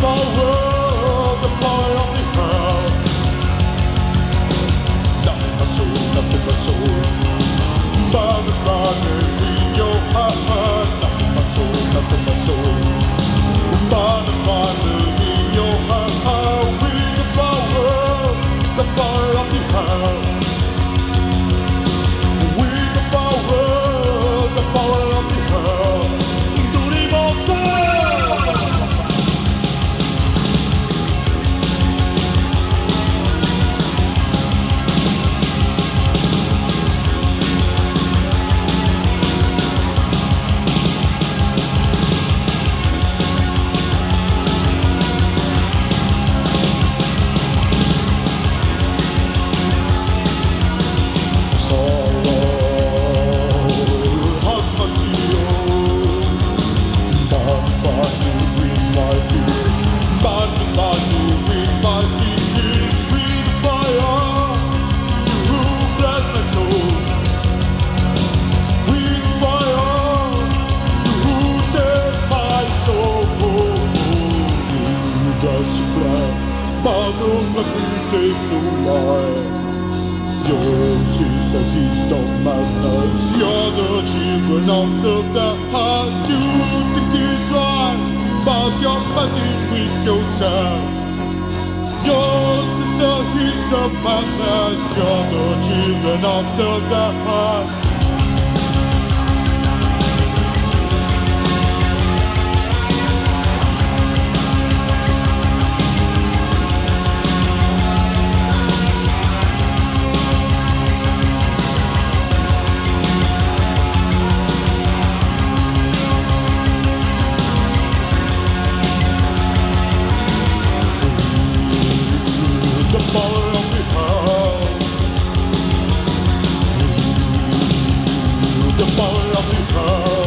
follow world, the more la cruz tu life. Yours is the feast of madness. You're the children of the dark. You think it's right, but you're fighting with yourself. Yours is the feast of madness. You're the children of the dark. borrow me home.